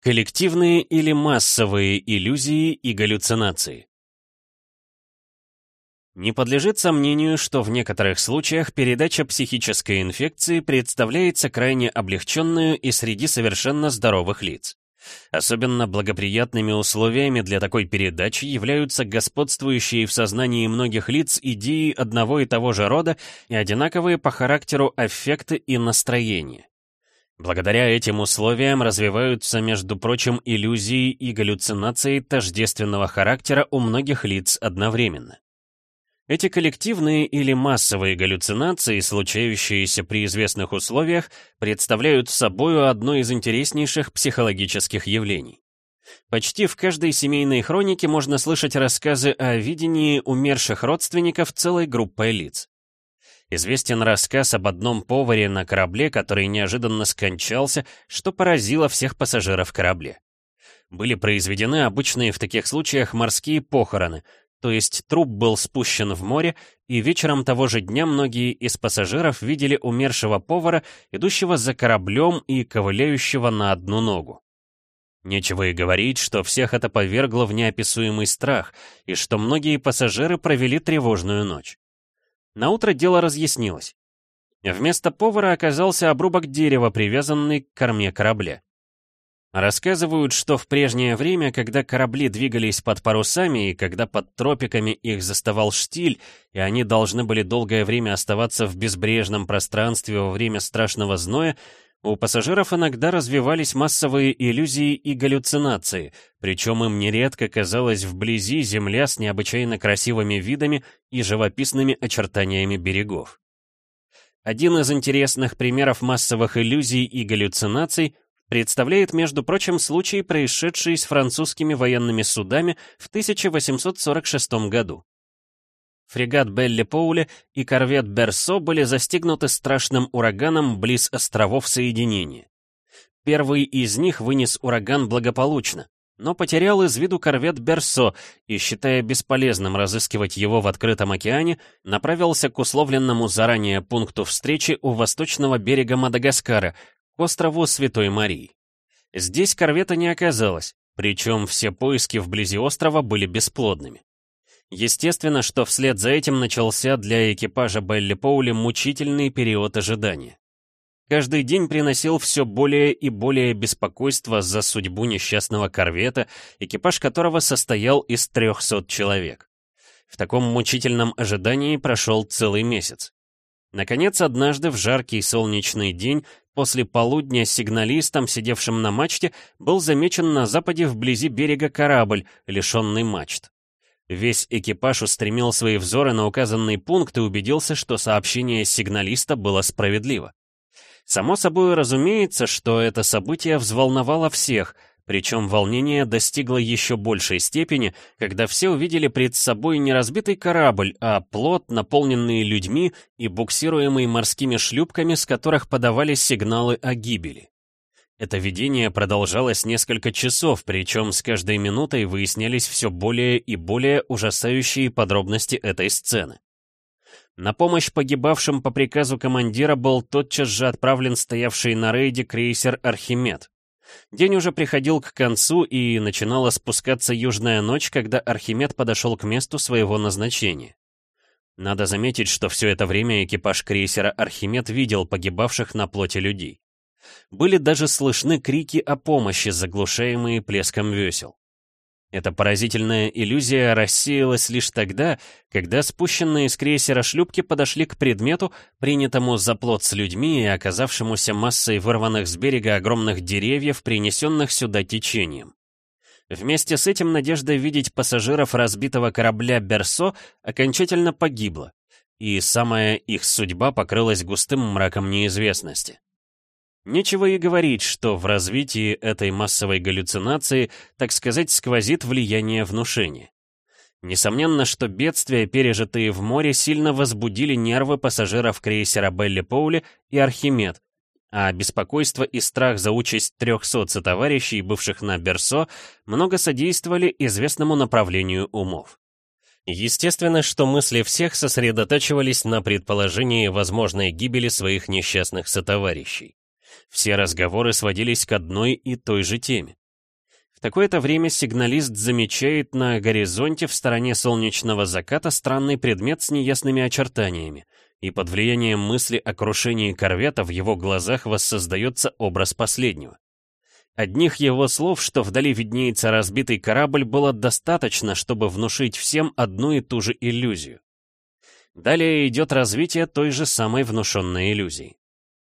Коллективные или массовые иллюзии и галлюцинации. Не подлежит сомнению, что в некоторых случаях передача психической инфекции представляется крайне облегченную и среди совершенно здоровых лиц. Особенно благоприятными условиями для такой передачи являются господствующие в сознании многих лиц идеи одного и того же рода и одинаковые по характеру аффекты и настроения. Благодаря этим условиям развиваются, между прочим, иллюзии и галлюцинации тождественного характера у многих лиц одновременно. Эти коллективные или массовые галлюцинации, случающиеся при известных условиях, представляют собою одно из интереснейших психологических явлений. Почти в каждой семейной хронике можно слышать рассказы о видении умерших родственников целой группой лиц. Известен рассказ об одном поваре на корабле, который неожиданно скончался, что поразило всех пассажиров корабля. Были произведены обычные в таких случаях морские похороны, то есть труп был спущен в море, и вечером того же дня многие из пассажиров видели умершего повара, идущего за кораблем и ковыляющего на одну ногу. Нечего и говорить, что всех это повергло в неописуемый страх, и что многие пассажиры провели тревожную ночь. На утро дело разъяснилось. Вместо повара оказался обрубок дерева, привязанный к корме корабля. Рассказывают, что в прежнее время, когда корабли двигались под парусами и когда под тропиками их заставал штиль, и они должны были долгое время оставаться в безбрежном пространстве во время страшного зноя, у пассажиров иногда развивались массовые иллюзии и галлюцинации, причем им нередко казалась вблизи земля с необычайно красивыми видами и живописными очертаниями берегов. Один из интересных примеров массовых иллюзий и галлюцинаций представляет, между прочим, случай, происшедший с французскими военными судами в 1846 году. Фрегат Белли Поули и корвет Берсо были застигнуты страшным ураганом близ островов Соединения. Первый из них вынес ураган благополучно, но потерял из виду корвет Берсо и, считая бесполезным разыскивать его в открытом океане, направился к условленному заранее пункту встречи у восточного берега Мадагаскара, к острову Святой Марии. Здесь корвета не оказалось, причем все поиски вблизи острова были бесплодными. Естественно, что вслед за этим начался для экипажа Белли Поули мучительный период ожидания. Каждый день приносил все более и более беспокойства за судьбу несчастного корвета, экипаж которого состоял из 300 человек. В таком мучительном ожидании прошел целый месяц. Наконец, однажды в жаркий солнечный день, после полудня сигналистом, сидевшим на мачте, был замечен на западе вблизи берега корабль, лишенный мачт. Весь экипаж устремил свои взоры на указанный пункт и убедился, что сообщение сигналиста было справедливо. Само собой разумеется, что это событие взволновало всех, причем волнение достигло еще большей степени, когда все увидели пред собой не разбитый корабль, а плот, наполненный людьми и буксируемый морскими шлюпками, с которых подавались сигналы о гибели. Это видение продолжалось несколько часов, причем с каждой минутой выяснялись все более и более ужасающие подробности этой сцены. На помощь погибавшим по приказу командира был тотчас же отправлен стоявший на рейде крейсер «Архимед». День уже приходил к концу, и начинала спускаться южная ночь, когда Архимед подошел к месту своего назначения. Надо заметить, что все это время экипаж крейсера «Архимед» видел погибавших на плоте людей. Были даже слышны крики о помощи, заглушаемые плеском весел. Эта поразительная иллюзия рассеялась лишь тогда, когда спущенные с крейсера шлюпки подошли к предмету, принятому за плот с людьми и оказавшемуся массой вырванных с берега огромных деревьев, принесенных сюда течением. Вместе с этим надежда видеть пассажиров разбитого корабля «Берсо» окончательно погибла, и самая их судьба покрылась густым мраком неизвестности. Нечего и говорить, что в развитии этой массовой галлюцинации, так сказать, сквозит влияние внушения. Несомненно, что бедствия, пережитые в море, сильно возбудили нервы пассажиров крейсера Белли Поули и Архимед, а беспокойство и страх за участь 300 сотоварищей, бывших на Берсо, много содействовали известному направлению умов. Естественно, что мысли всех сосредотачивались на предположении возможной гибели своих несчастных сотоварищей. Все разговоры сводились к одной и той же теме. В такое-то время сигналист замечает на горизонте в стороне солнечного заката странный предмет с неясными очертаниями, и под влиянием мысли о крушении корвета в его глазах воссоздается образ последнего. Одних его слов, что вдали виднеется разбитый корабль, было достаточно, чтобы внушить всем одну и ту же иллюзию. Далее идет развитие той же самой внушенной иллюзии.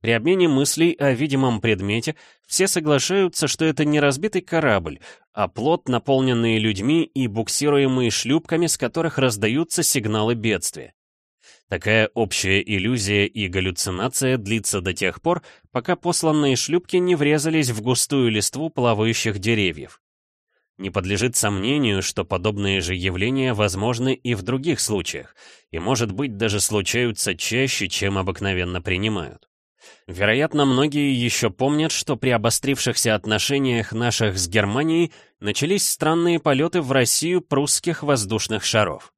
При обмене мыслей о видимом предмете все соглашаются, что это не разбитый корабль, а плот, наполненный людьми и буксируемый шлюпками, с которых раздаются сигналы бедствия. Такая общая иллюзия и галлюцинация длится до тех пор, пока посланные шлюпки не врезались в густую листву плавающих деревьев. Не подлежит сомнению, что подобные же явления возможны и в других случаях, и, может быть, даже случаются чаще, чем обыкновенно принимают. Вероятно, многие еще помнят, что при обострившихся отношениях наших с Германией начались странные полеты в Россию прусских воздушных шаров.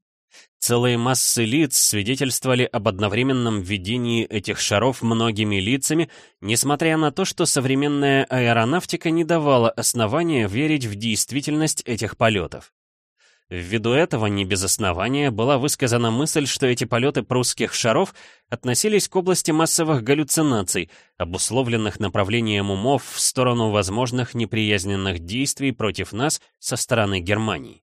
Целые массы лиц свидетельствовали об одновременном введении этих шаров многими лицами, несмотря на то, что современная аэронавтика не давала основания верить в действительность этих полетов. Ввиду этого не без основания была высказана мысль, что эти полеты прусских шаров относились к области массовых галлюцинаций, обусловленных направлением умов в сторону возможных неприязненных действий против нас со стороны Германии.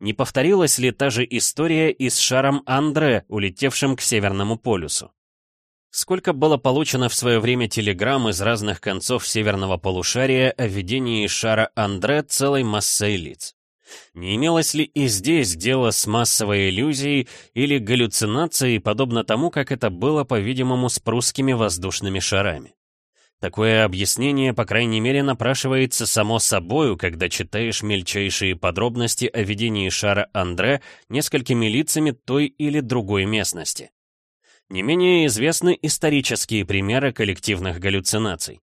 Не повторилась ли та же история и с шаром Андре, улетевшим к Северному полюсу? Сколько было получено в свое время телеграмм из разных концов северного полушария о ведении шара Андре целой массой лиц? Не имелось ли и здесь дело с массовой иллюзией или галлюцинацией, подобно тому, как это было, по-видимому, с прусскими воздушными шарами? Такое объяснение, по крайней мере, напрашивается само собою, когда читаешь мельчайшие подробности о ведении шара Андре несколькими лицами той или другой местности. Не менее известны исторические примеры коллективных галлюцинаций.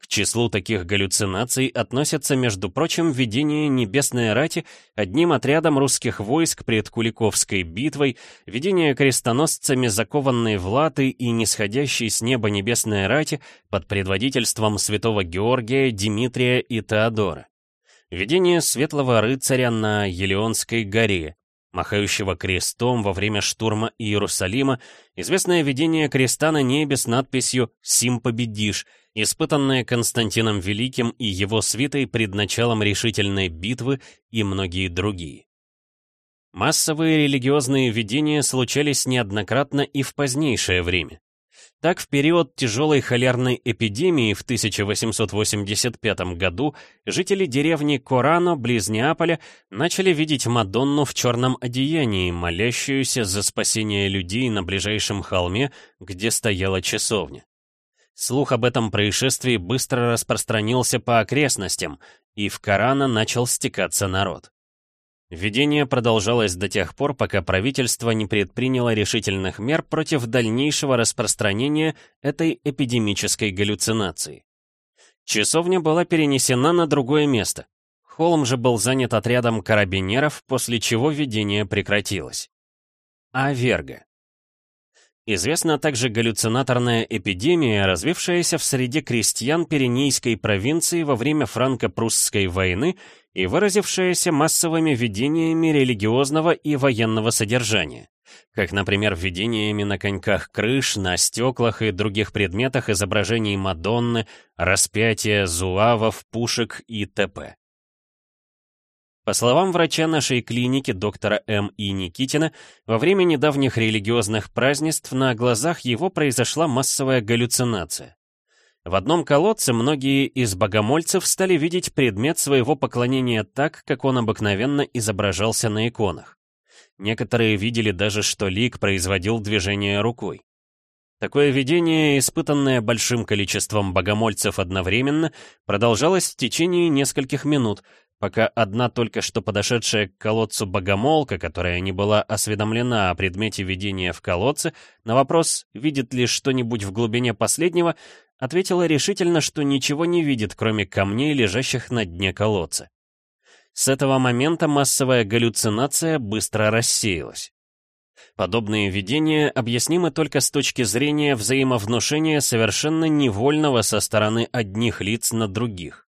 К числу таких галлюцинаций относятся, между прочим, видение небесной рати одним отрядом русских войск пред Куликовской битвой, видение крестоносцами закованной в латы и нисходящей с неба небесной рати под предводительством святого Георгия, Димитрия и Теодора. Видение светлого рыцаря на Елеонской горе, махающего крестом во время штурма Иерусалима, известное видение креста на небе с надписью «Сим победишь», испытанное Константином Великим и его свитой пред началом решительной битвы и многие другие. Массовые религиозные видения случались неоднократно и в позднейшее время. Так, в период тяжелой холерной эпидемии в 1885 году жители деревни Корано, близ Неаполя, начали видеть Мадонну в черном одеянии, молящуюся за спасение людей на ближайшем холме, где стояла часовня. Слух об этом происшествии быстро распространился по окрестностям, и в Корано начал стекаться народ. Введение продолжалось до тех пор, пока правительство не предприняло решительных мер против дальнейшего распространения этой эпидемической галлюцинации. Часовня была перенесена на другое место. Холм же был занят отрядом карабинеров, после чего видение прекратилось. Аверга. Известна также галлюцинаторная эпидемия, развившаяся в среде крестьян Пиренейской провинции во время франко-прусской войны и выразившаяся массовыми видениями религиозного и военного содержания, как, например, видениями на коньках крыш, на стеклах и других предметах изображений Мадонны, распятия, зуавов, пушек и т.п. По словам врача нашей клиники доктора М. И. Никитина, во время недавних религиозных празднеств на глазах его произошла массовая галлюцинация. В одном колодце многие из богомольцев стали видеть предмет своего поклонения так, как он обыкновенно изображался на иконах. Некоторые видели даже, что лик производил движение рукой. Такое видение, испытанное большим количеством богомольцев одновременно, продолжалось в течение нескольких минут, пока одна только что подошедшая к колодцу богомолка, которая не была осведомлена о предмете видения в колодце, на вопрос, видит ли что-нибудь в глубине последнего, ответила решительно, что ничего не видит, кроме камней, лежащих на дне колодца. С этого момента массовая галлюцинация быстро рассеялась. Подобные видения объяснимы только с точки зрения взаимовнушения совершенно невольного со стороны одних лиц на других.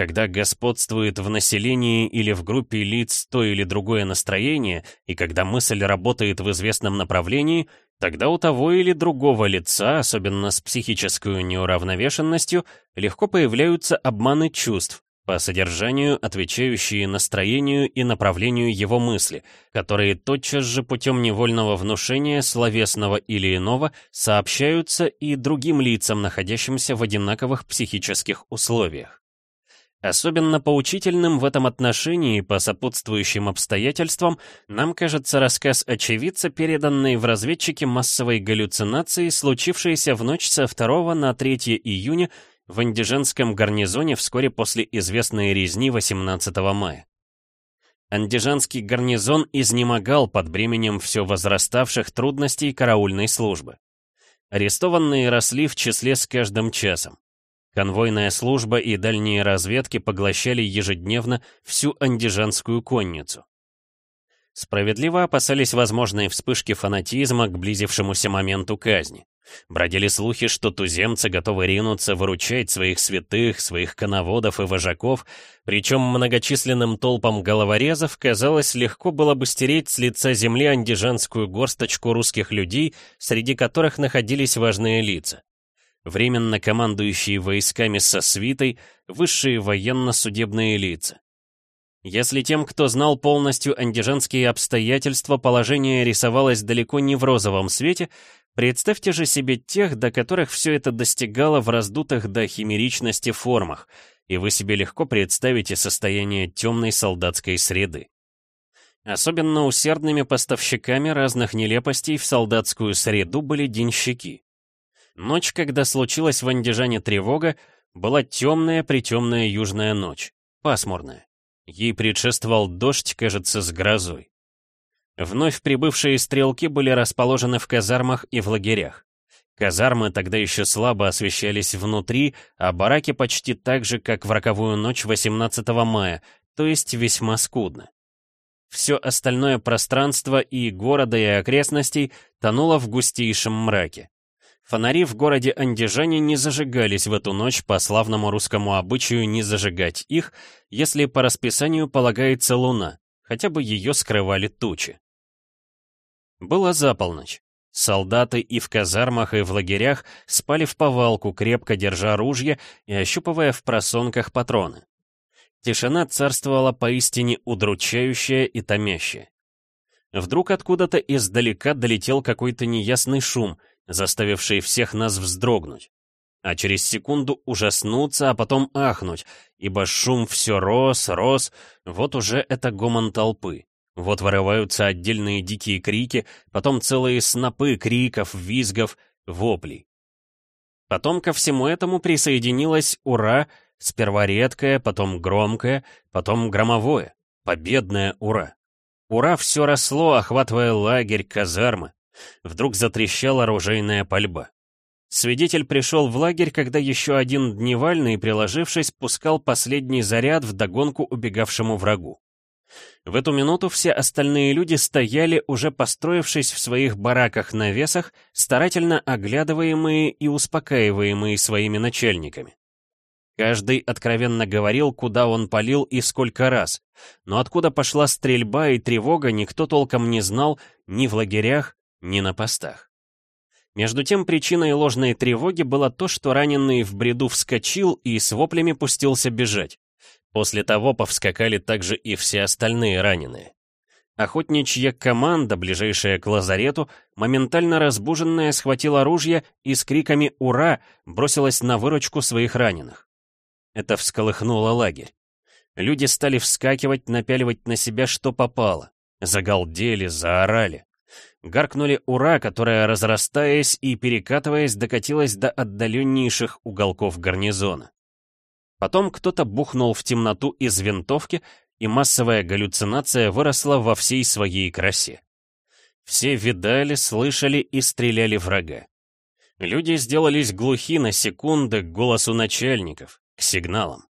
Когда господствует в населении или в группе лиц то или другое настроение, и когда мысль работает в известном направлении, тогда у того или другого лица, особенно с психической неуравновешенностью, легко появляются обманы чувств, по содержанию отвечающие настроению и направлению его мысли, которые тотчас же путем невольного внушения, словесного или иного, сообщаются и другим лицам, находящимся в одинаковых психических условиях. Особенно поучительным в этом отношении по сопутствующим обстоятельствам нам кажется рассказ очевидца, переданный в разведчике массовой галлюцинации, случившейся в ночь со 2 на 3 июня в андижанском гарнизоне вскоре после известной резни 18 мая. Андижанский гарнизон изнемогал под бременем все возраставших трудностей караульной службы. Арестованные росли в числе с каждым часом. Конвойная служба и дальние разведки поглощали ежедневно всю андижанскую конницу. Справедливо опасались возможной вспышки фанатизма к близившемуся моменту казни. Бродили слухи, что туземцы готовы ринуться выручать своих святых, своих коноводов и вожаков, причем многочисленным толпам головорезов, казалось, легко было бы стереть с лица земли андижанскую горсточку русских людей, среди которых находились важные лица. Временно командующие войсками со свитой, высшие военно-судебные лица. Если тем, кто знал полностью андижанские обстоятельства, положение рисовалось далеко не в розовом свете, Представьте же себе тех, до которых все это достигало в раздутых до химеричности формах, и вы себе легко представите состояние темной солдатской среды. Особенно усердными поставщиками разных нелепостей в солдатскую среду были денщики. Ночь, когда случилась в Андижане тревога, была темная-притемная южная ночь, пасмурная. Ей предшествовал дождь, кажется, с грозой. Вновь прибывшие стрелки были расположены в казармах и в лагерях. Казармы тогда еще слабо освещались внутри, а бараки почти так же, как в роковую ночь 18 мая, то есть весьма скудно. Все остальное пространство и города, и окрестностей тонуло в густейшем мраке. Фонари в городе Андижане не зажигались в эту ночь по славному русскому обычаю не зажигать их, если по расписанию полагается луна, хотя бы ее скрывали тучи. Было за полночь. Солдаты и в казармах, и в лагерях спали в повалку, крепко держа ружья и ощупывая в просонках патроны. Тишина царствовала поистине удручающая и томящая. Вдруг откуда-то издалека долетел какой-то неясный шум, заставивший всех нас вздрогнуть. А через секунду ужаснуться, а потом ахнуть, ибо шум все рос, рос, вот уже это гомон толпы. Вот вырываются отдельные дикие крики, потом целые снопы криков, визгов, воплей. Потом ко всему этому присоединилось «Ура!», сперва редкое, потом громкое, потом громовое, победное «Ура!». «Ура!» все росло, охватывая лагерь, казармы. Вдруг затрещала оружейная пальба. Свидетель пришел в лагерь, когда еще один дневальный, приложившись, пускал последний заряд в догонку убегавшему врагу. В эту минуту все остальные люди стояли, уже построившись в своих бараках-навесах, старательно оглядываемые и успокаиваемые своими начальниками. Каждый откровенно говорил, куда он палил и сколько раз, но откуда пошла стрельба и тревога, никто толком не знал ни в лагерях, ни на постах. Между тем, причиной ложной тревоги было то, что раненый в бреду вскочил и с воплями пустился бежать. После того повскакали также и все остальные раненые. Охотничья команда, ближайшая к лазарету, моментально разбуженная, схватила ружья и с криками «Ура!» бросилась на выручку своих раненых. Это всколыхнуло лагерь. Люди стали вскакивать, напяливать на себя что попало. Загалдели, заорали. Гаркнули «Ура!», которая, разрастаясь и перекатываясь, докатилась до отдаленнейших уголков гарнизона. Потом кто-то бухнул в темноту из винтовки, и массовая галлюцинация выросла во всей своей красе. Все видали, слышали и стреляли врага. Люди сделались глухи на секунды к голосу начальников, к сигналам.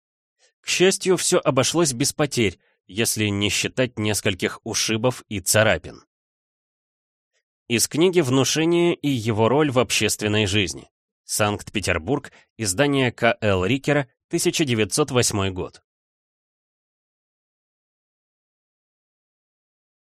К счастью, все обошлось без потерь, если не считать нескольких ушибов и царапин. Из книги «Внушение и его роль в общественной жизни». Санкт-Петербург, издание К.Л. Рикера, 1908 год.